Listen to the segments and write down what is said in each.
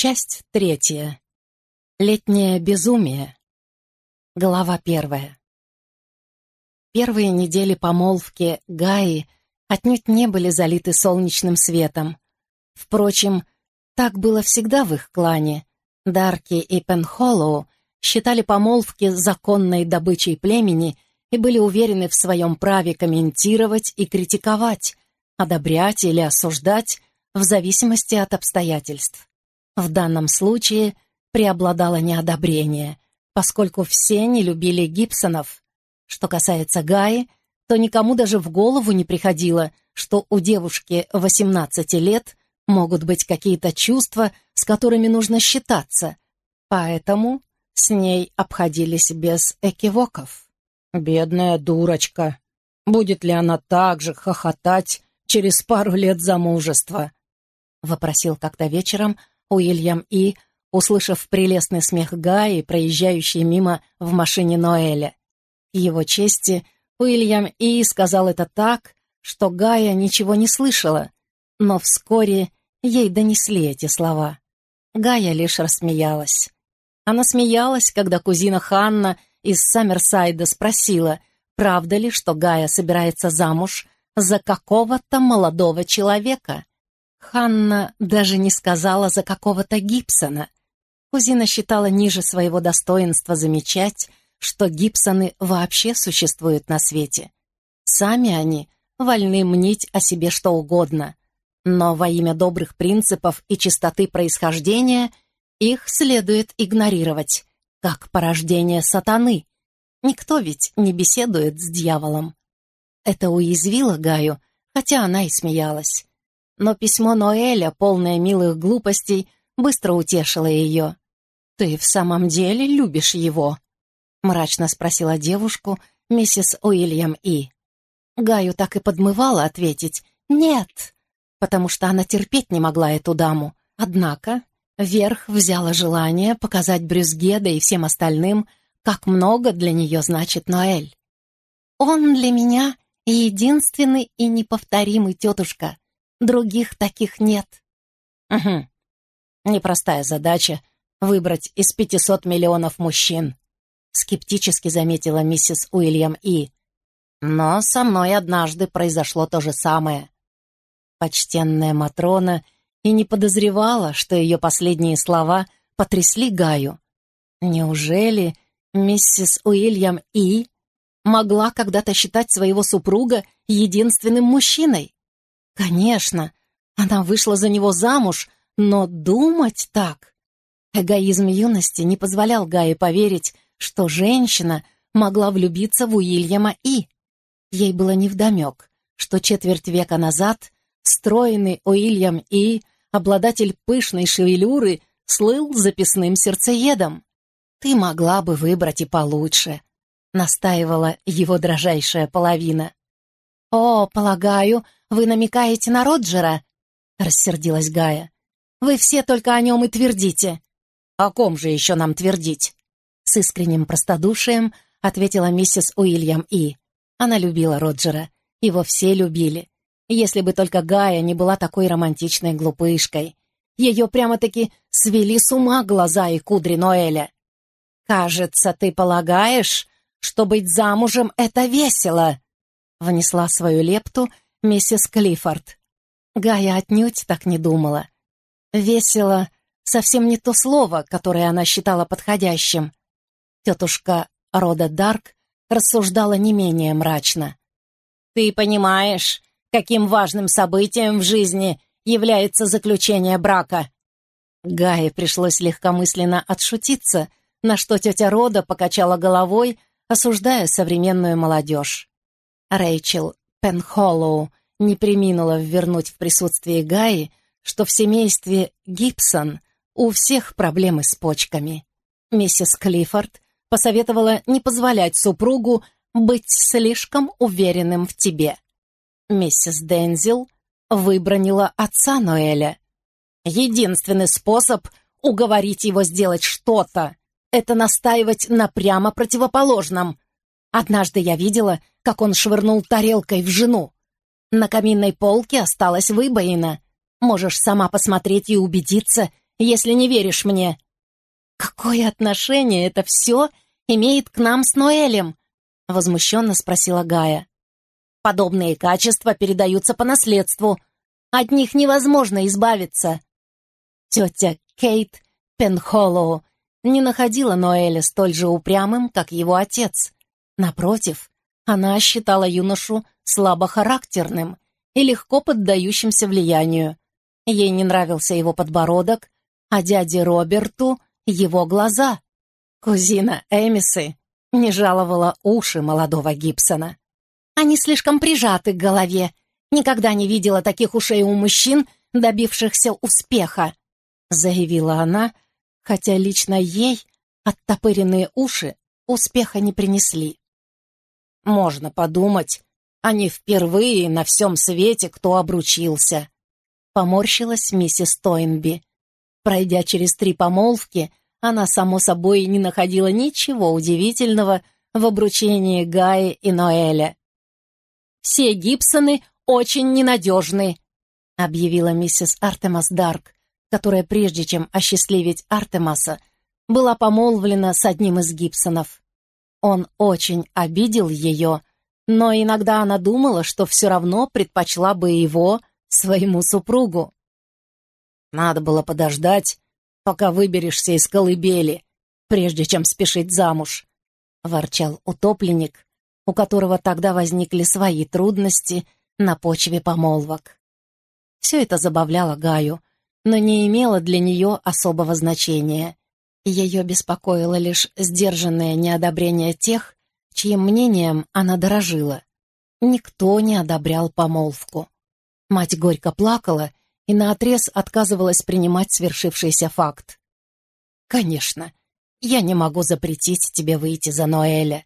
Часть третья. Летнее безумие. Глава первая. Первые недели помолвки Гаи отнюдь не были залиты солнечным светом. Впрочем, так было всегда в их клане. Дарки и Пенхоллоу считали помолвки законной добычей племени и были уверены в своем праве комментировать и критиковать, одобрять или осуждать в зависимости от обстоятельств. В данном случае преобладало неодобрение, поскольку все не любили Гибсонов. Что касается Гаи, то никому даже в голову не приходило, что у девушки 18 лет могут быть какие-то чувства, с которыми нужно считаться, поэтому с ней обходились без экивоков. «Бедная дурочка! Будет ли она так же хохотать через пару лет замужества?» — вопросил как-то вечером Уильям И., услышав прелестный смех Гаи, проезжающий мимо в машине Ноэля. К его чести, Уильям И. сказал это так, что Гая ничего не слышала, но вскоре ей донесли эти слова. Гая лишь рассмеялась. Она смеялась, когда кузина Ханна из Саммерсайда спросила, правда ли, что Гая собирается замуж за какого-то молодого человека. Ханна даже не сказала за какого-то Гибсона. Кузина считала ниже своего достоинства замечать, что Гибсоны вообще существуют на свете. Сами они вольны мнить о себе что угодно, но во имя добрых принципов и чистоты происхождения их следует игнорировать, как порождение сатаны. Никто ведь не беседует с дьяволом. Это уязвило Гаю, хотя она и смеялась но письмо Ноэля, полное милых глупостей, быстро утешило ее. «Ты в самом деле любишь его?» — мрачно спросила девушку миссис Уильям И. Гаю так и подмывала ответить «нет», потому что она терпеть не могла эту даму. Однако верх взяло желание показать Брюсгеда и всем остальным, как много для нее значит Ноэль. «Он для меня единственный и неповторимый тетушка», Других таких нет. Угу. Непростая задача — выбрать из 500 миллионов мужчин, скептически заметила миссис Уильям И. Но со мной однажды произошло то же самое. Почтенная Матрона и не подозревала, что ее последние слова потрясли Гаю. Неужели миссис Уильям И могла когда-то считать своего супруга единственным мужчиной? Конечно, она вышла за него замуж, но думать так... Эгоизм юности не позволял Гае поверить, что женщина могла влюбиться в Уильяма И. Ей было невдомек, что четверть века назад стройный Уильям И, обладатель пышной шевелюры, слыл записным сердцеедом. «Ты могла бы выбрать и получше», — настаивала его дрожайшая половина. «О, полагаю, вы намекаете на Роджера?» — рассердилась Гая. «Вы все только о нем и твердите». «О ком же еще нам твердить?» С искренним простодушием ответила миссис Уильям И. Она любила Роджера. Его все любили. Если бы только Гая не была такой романтичной глупышкой. Ее прямо-таки свели с ума глаза и кудри Ноэля. «Кажется, ты полагаешь, что быть замужем — это весело?» Внесла свою лепту миссис Клиффорд. Гая отнюдь так не думала. Весело — совсем не то слово, которое она считала подходящим. Тетушка Рода Дарк рассуждала не менее мрачно. «Ты понимаешь, каким важным событием в жизни является заключение брака?» Гае пришлось легкомысленно отшутиться, на что тетя Рода покачала головой, осуждая современную молодежь. Рэйчел Пенхоллоу не приминула ввернуть в присутствии Гаи, что в семействе Гибсон у всех проблемы с почками. Миссис Клиффорд посоветовала не позволять супругу быть слишком уверенным в тебе. Миссис Дензил выбронила отца Ноэля. Единственный способ уговорить его сделать что-то — это настаивать на прямо противоположном. Однажды я видела, как он швырнул тарелкой в жену. На каминной полке осталась выбоина. Можешь сама посмотреть и убедиться, если не веришь мне». «Какое отношение это все имеет к нам с Ноэлем?» — возмущенно спросила Гая. «Подобные качества передаются по наследству. От них невозможно избавиться». Тетя Кейт Пенхоллоу не находила Ноэля столь же упрямым, как его отец. Напротив, она считала юношу слабохарактерным и легко поддающимся влиянию. Ей не нравился его подбородок, а дяде Роберту — его глаза. Кузина Эмисы не жаловала уши молодого Гибсона. Они слишком прижаты к голове. Никогда не видела таких ушей у мужчин, добившихся успеха, заявила она, хотя лично ей оттопыренные уши успеха не принесли. Можно подумать, они впервые на всем свете, кто обручился. Поморщилась миссис Тойнби. Пройдя через три помолвки, она, само собой, не находила ничего удивительного в обручении Гаи и Ноэля. «Все Гибсоны очень ненадежны», — объявила миссис Артемас Дарк, которая, прежде чем осчастливить Артемаса, была помолвлена с одним из Гибсонов. Он очень обидел ее, но иногда она думала, что все равно предпочла бы его своему супругу. Надо было подождать, пока выберешься из колыбели, прежде чем спешить замуж», — ворчал утопленник, у которого тогда возникли свои трудности на почве помолвок. Все это забавляло Гаю, но не имело для нее особого значения. Ее беспокоило лишь сдержанное неодобрение тех, чьим мнением она дорожила. Никто не одобрял помолвку. Мать горько плакала и наотрез отказывалась принимать свершившийся факт. «Конечно, я не могу запретить тебе выйти за Ноэля»,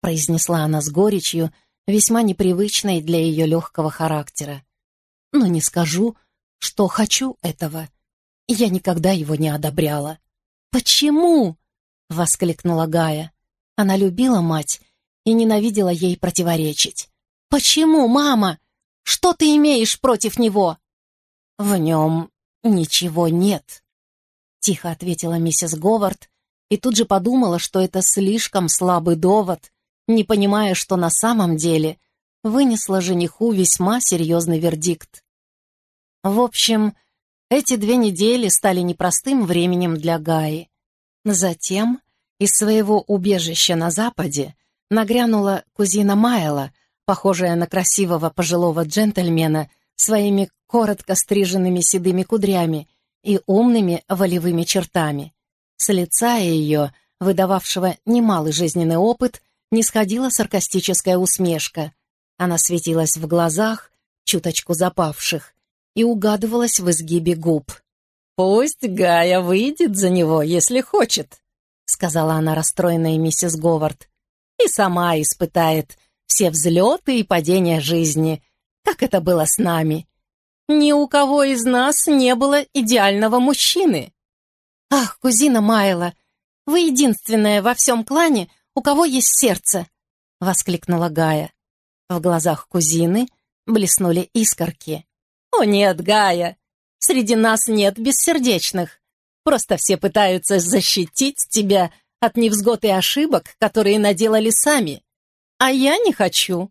произнесла она с горечью, весьма непривычной для ее легкого характера. «Но не скажу, что хочу этого. Я никогда его не одобряла». «Почему?» — воскликнула Гая. Она любила мать и ненавидела ей противоречить. «Почему, мама? Что ты имеешь против него?» «В нем ничего нет», — тихо ответила миссис Говард и тут же подумала, что это слишком слабый довод, не понимая, что на самом деле вынесла жениху весьма серьезный вердикт. В общем, эти две недели стали непростым временем для Гаи. Затем из своего убежища на западе нагрянула кузина Майла, похожая на красивого пожилого джентльмена своими коротко стриженными седыми кудрями и умными волевыми чертами. С лица ее, выдававшего немалый жизненный опыт, не сходила саркастическая усмешка. Она светилась в глазах, чуточку запавших, и угадывалась в изгибе губ. «Пусть Гая выйдет за него, если хочет», — сказала она расстроенная миссис Говард, «и сама испытает все взлеты и падения жизни, как это было с нами. Ни у кого из нас не было идеального мужчины. Ах, кузина Майла, вы единственная во всем клане, у кого есть сердце, воскликнула Гая. В глазах кузины блеснули искорки. О нет, Гая, среди нас нет бессердечных. Просто все пытаются защитить тебя от невзгод и ошибок, которые наделали сами. А я не хочу.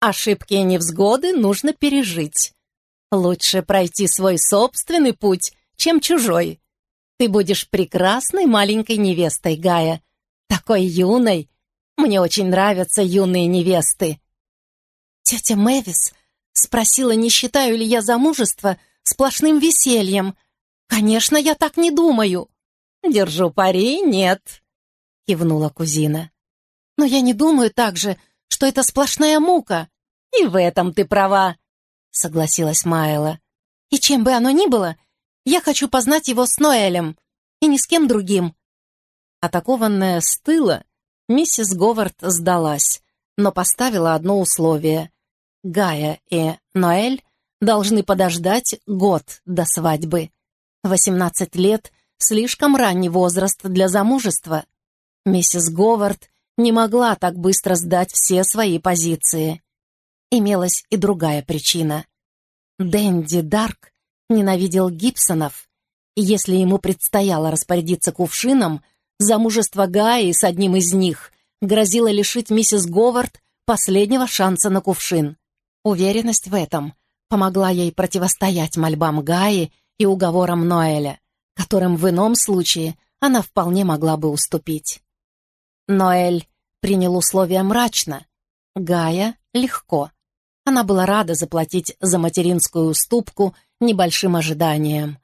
Ошибки и невзгоды нужно пережить. Лучше пройти свой собственный путь, чем чужой. Ты будешь прекрасной маленькой невестой, Гая. Такой юной. Мне очень нравятся юные невесты. Тетя Мэвис спросила, не считаю ли я замужество сплошным весельем. Конечно, я так не думаю. Держу пари, нет, кивнула кузина. Но я не думаю также, что это сплошная мука. И в этом ты права. — согласилась Майла. «И чем бы оно ни было, я хочу познать его с Ноэлем, и ни с кем другим». Атакованная с тыла, миссис Говард сдалась, но поставила одно условие. Гая и Ноэль должны подождать год до свадьбы. Восемнадцать лет — слишком ранний возраст для замужества. Миссис Говард не могла так быстро сдать все свои позиции имелась и другая причина. Дэнди Дарк ненавидел Гибсонов И если ему предстояло распорядиться кувшином, замужество Гаи с одним из них грозило лишить миссис Говард последнего шанса на кувшин. Уверенность в этом помогла ей противостоять мольбам Гаи и уговорам Ноэля, которым в ином случае она вполне могла бы уступить. Ноэль принял условия мрачно, Гая — легко. Она была рада заплатить за материнскую уступку небольшим ожиданием.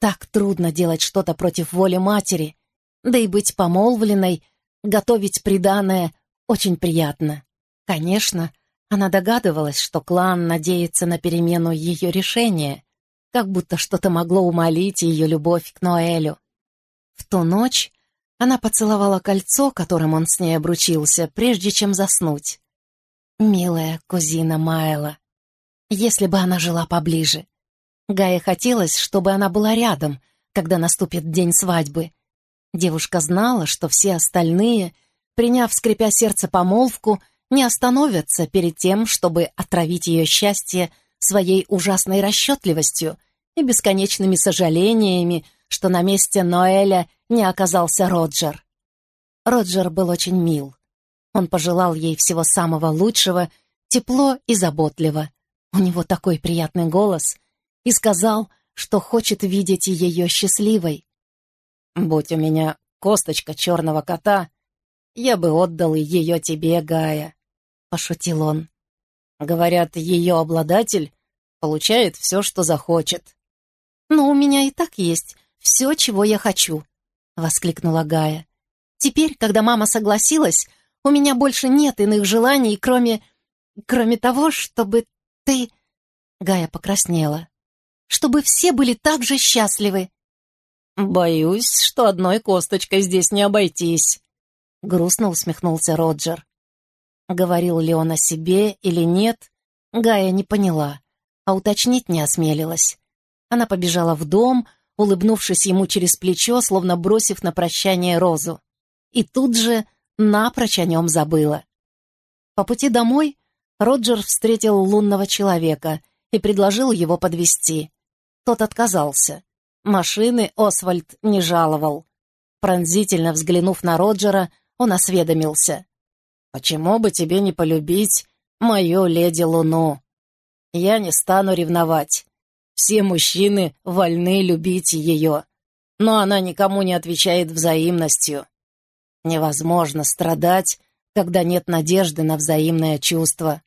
Так трудно делать что-то против воли матери, да и быть помолвленной, готовить приданое очень приятно. Конечно, она догадывалась, что клан надеется на перемену ее решения, как будто что-то могло умолить ее любовь к Ноэлю. В ту ночь она поцеловала кольцо, которым он с ней обручился, прежде чем заснуть. Милая кузина Майла, если бы она жила поближе. Гае хотелось, чтобы она была рядом, когда наступит день свадьбы. Девушка знала, что все остальные, приняв, скрипя сердце, помолвку, не остановятся перед тем, чтобы отравить ее счастье своей ужасной расчетливостью и бесконечными сожалениями, что на месте Ноэля не оказался Роджер. Роджер был очень мил. Он пожелал ей всего самого лучшего, тепло и заботливо. У него такой приятный голос. И сказал, что хочет видеть ее счастливой. «Будь у меня косточка черного кота, я бы отдал ее тебе, Гая», — пошутил он. «Говорят, ее обладатель получает все, что захочет». «Но у меня и так есть все, чего я хочу», — воскликнула Гая. «Теперь, когда мама согласилась, у меня больше нет иных желаний, кроме... кроме того, чтобы ты...» Гая покраснела. «Чтобы все были так же счастливы». «Боюсь, что одной косточкой здесь не обойтись», — грустно усмехнулся Роджер. Говорил ли он о себе или нет, Гая не поняла, а уточнить не осмелилась. Она побежала в дом, улыбнувшись ему через плечо, словно бросив на прощание розу. И тут же напрочь о нем забыла. По пути домой Роджер встретил лунного человека и предложил его подвести. Тот отказался. Машины Освальд не жаловал. Пронзительно взглянув на Роджера, он осведомился. «Почему бы тебе не полюбить мою леди Луну? Я не стану ревновать. Все мужчины вольны любить ее, но она никому не отвечает взаимностью. Невозможно страдать, когда нет надежды на взаимное чувство.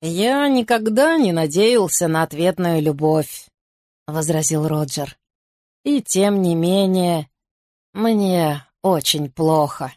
«Я никогда не надеялся на ответную любовь», — возразил Роджер. «И тем не менее, мне очень плохо».